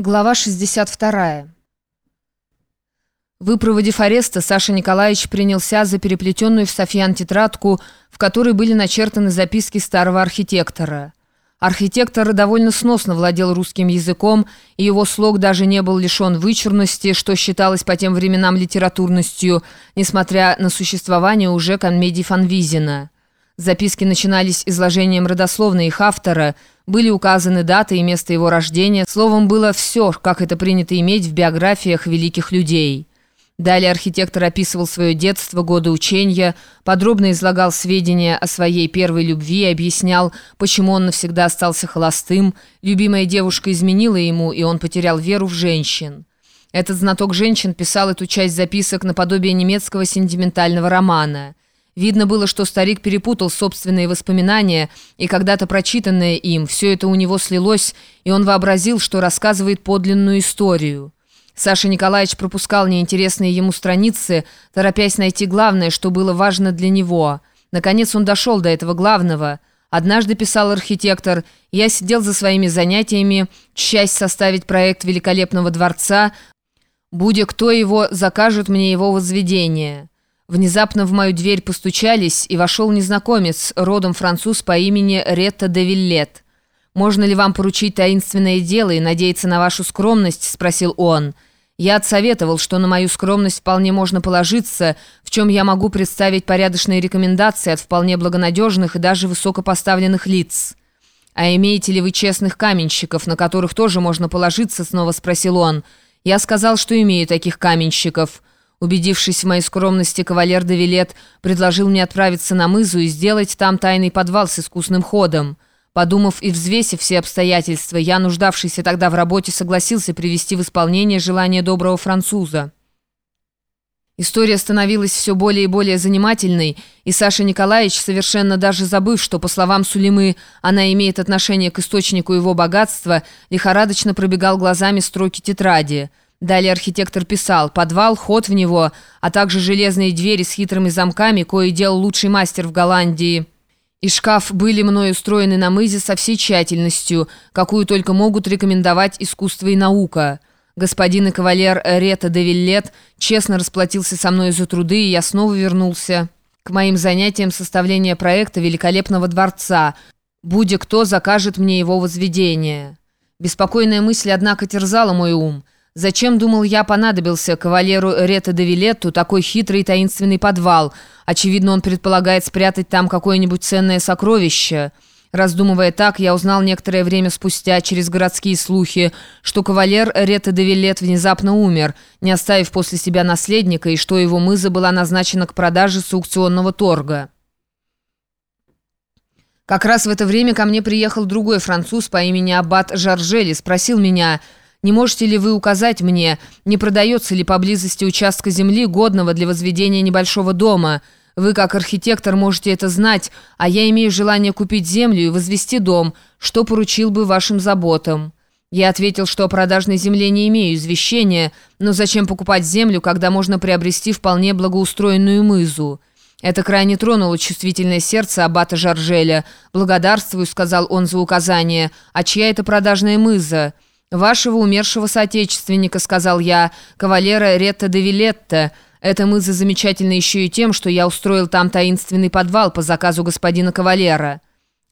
Глава 62. Выпроводив ареста, Саша Николаевич принялся за переплетенную в Софьян тетрадку, в которой были начертаны записки старого архитектора. Архитектор довольно сносно владел русским языком, и его слог даже не был лишен вычурности, что считалось по тем временам литературностью, несмотря на существование уже комедий Фанвизина. Записки начинались изложением родословной их автора, были указаны даты и место его рождения, словом, было все, как это принято иметь в биографиях великих людей. Далее архитектор описывал свое детство, годы учения, подробно излагал сведения о своей первой любви и объяснял, почему он навсегда остался холостым, любимая девушка изменила ему, и он потерял веру в женщин. Этот знаток женщин писал эту часть записок наподобие немецкого сентиментального романа – Видно было, что старик перепутал собственные воспоминания, и когда-то прочитанное им, все это у него слилось, и он вообразил, что рассказывает подлинную историю. Саша Николаевич пропускал неинтересные ему страницы, торопясь найти главное, что было важно для него. Наконец он дошел до этого главного. Однажды, писал архитектор, я сидел за своими занятиями, часть составить проект великолепного дворца, будя кто его, закажет мне его возведение». Внезапно в мою дверь постучались, и вошел незнакомец, родом француз по имени Ретта де Виллет. «Можно ли вам поручить таинственное дело и надеяться на вашу скромность?» – спросил он. Я отсоветовал, что на мою скромность вполне можно положиться, в чем я могу представить порядочные рекомендации от вполне благонадежных и даже высокопоставленных лиц. «А имеете ли вы честных каменщиков, на которых тоже можно положиться?» – снова спросил он. Я сказал, что имею таких каменщиков. Убедившись в моей скромности, кавалер Давилет предложил мне отправиться на мызу и сделать там тайный подвал с искусным ходом. Подумав и взвесив все обстоятельства, я, нуждавшийся тогда в работе, согласился привести в исполнение желание доброго француза. История становилась все более и более занимательной, и Саша Николаевич, совершенно даже забыв, что, по словам Сулимы, она имеет отношение к источнику его богатства, лихорадочно пробегал глазами строки тетради – Далее архитектор писал «Подвал, ход в него, а также железные двери с хитрыми замками, кое делал лучший мастер в Голландии». И шкаф были мною устроены на мызе со всей тщательностью, какую только могут рекомендовать искусство и наука. Господин и кавалер Рета де Виллет честно расплатился со мной за труды, и я снова вернулся к моим занятиям составления проекта великолепного дворца. Будя кто закажет мне его возведение. Беспокойная мысль, однако, терзала мой ум – Зачем, думал я, понадобился кавалеру Рета де Вилетту такой хитрый и таинственный подвал? Очевидно, он предполагает спрятать там какое-нибудь ценное сокровище. Раздумывая так, я узнал некоторое время спустя, через городские слухи, что кавалер Рета де Виллет внезапно умер, не оставив после себя наследника, и что его мыза была назначена к продаже с аукционного торга. Как раз в это время ко мне приехал другой француз по имени Аббат Жаржели, спросил меня... Не можете ли вы указать мне, не продается ли поблизости участка земли, годного для возведения небольшого дома? Вы, как архитектор, можете это знать, а я имею желание купить землю и возвести дом, что поручил бы вашим заботам». Я ответил, что о продажной земле не имею извещения, но зачем покупать землю, когда можно приобрести вполне благоустроенную мызу? Это крайне тронуло чувствительное сердце аббата Жаржеля. «Благодарствую», — сказал он за указание. «А чья это продажная мыза?» «Вашего умершего соотечественника», — сказал я, — «кавалера Ретта де Вилетта. Это мыза замечательна еще и тем, что я устроил там таинственный подвал по заказу господина кавалера».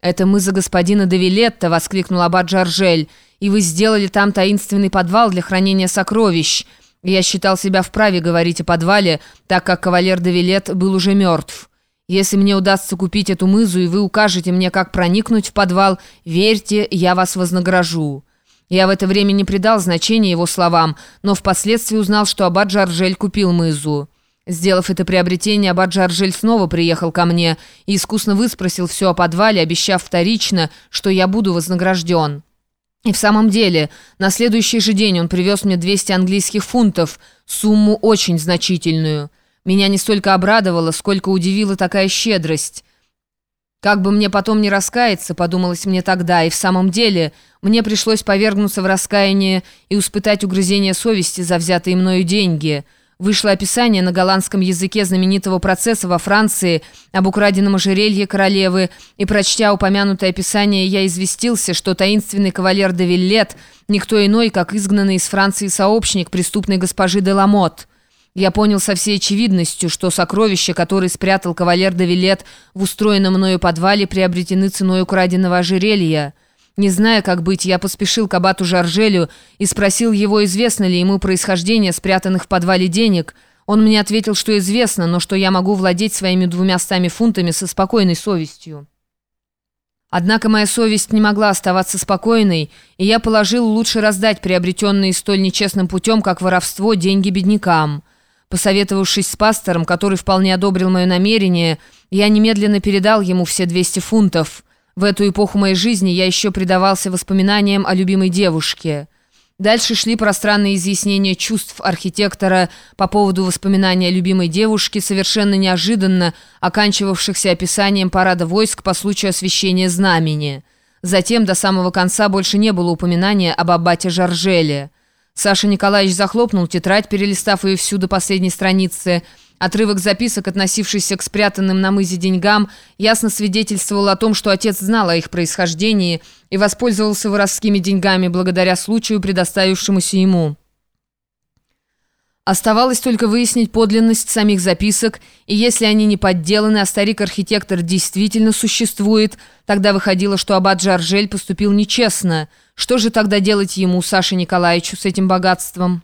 «Это мыза господина де Вилетта», — воскликнул аббат Жаржель, «и вы сделали там таинственный подвал для хранения сокровищ». Я считал себя вправе говорить о подвале, так как кавалер де Вилет был уже мертв. Если мне удастся купить эту мызу, и вы укажете мне, как проникнуть в подвал, верьте, я вас вознагражу». Я в это время не придал значения его словам, но впоследствии узнал, что Аббат Джаржель купил мызу. Сделав это приобретение, Аббат Джаржель снова приехал ко мне и искусно выспросил все о подвале, обещав вторично, что я буду вознагражден. И в самом деле, на следующий же день он привез мне 200 английских фунтов, сумму очень значительную. Меня не столько обрадовало, сколько удивила такая щедрость. Как бы мне потом не раскаяться, подумалось мне тогда, и в самом деле мне пришлось повергнуться в раскаяние и испытать угрызение совести за взятые мною деньги. Вышло описание на голландском языке знаменитого процесса во Франции об украденном ожерелье королевы, и, прочтя упомянутое описание, я известился, что таинственный кавалер де никто иной, как изгнанный из Франции сообщник преступной госпожи де Ламот. Я понял со всей очевидностью, что сокровища, которые спрятал кавалер де Виллет в устроенном мною подвале, приобретены ценой украденного ожерелья. Не зная, как быть, я поспешил к абату Жаржелю и спросил его, известно ли ему происхождение спрятанных в подвале денег. Он мне ответил, что известно, но что я могу владеть своими двумястами фунтами со спокойной совестью. Однако моя совесть не могла оставаться спокойной, и я положил лучше раздать приобретенные столь нечестным путем, как воровство, деньги беднякам. Посоветовавшись с пастором, который вполне одобрил мое намерение, я немедленно передал ему все 200 фунтов – в эту эпоху моей жизни я еще предавался воспоминаниям о любимой девушке. Дальше шли пространные изъяснения чувств архитектора по поводу воспоминания о любимой девушке, совершенно неожиданно оканчивавшихся описанием парада войск по случаю освящения знамени. Затем до самого конца больше не было упоминания об аббате Жаржеле. Саша Николаевич захлопнул тетрадь, перелистав ее всю до последней страницы, Отрывок записок, относившийся к спрятанным на мызе деньгам, ясно свидетельствовал о том, что отец знал о их происхождении и воспользовался воровскими деньгами благодаря случаю, предоставившемуся ему. Оставалось только выяснить подлинность самих записок, и если они не подделаны, а старик-архитектор действительно существует, тогда выходило, что аббат Жаржель поступил нечестно. Что же тогда делать ему, Саше Николаевичу, с этим богатством?»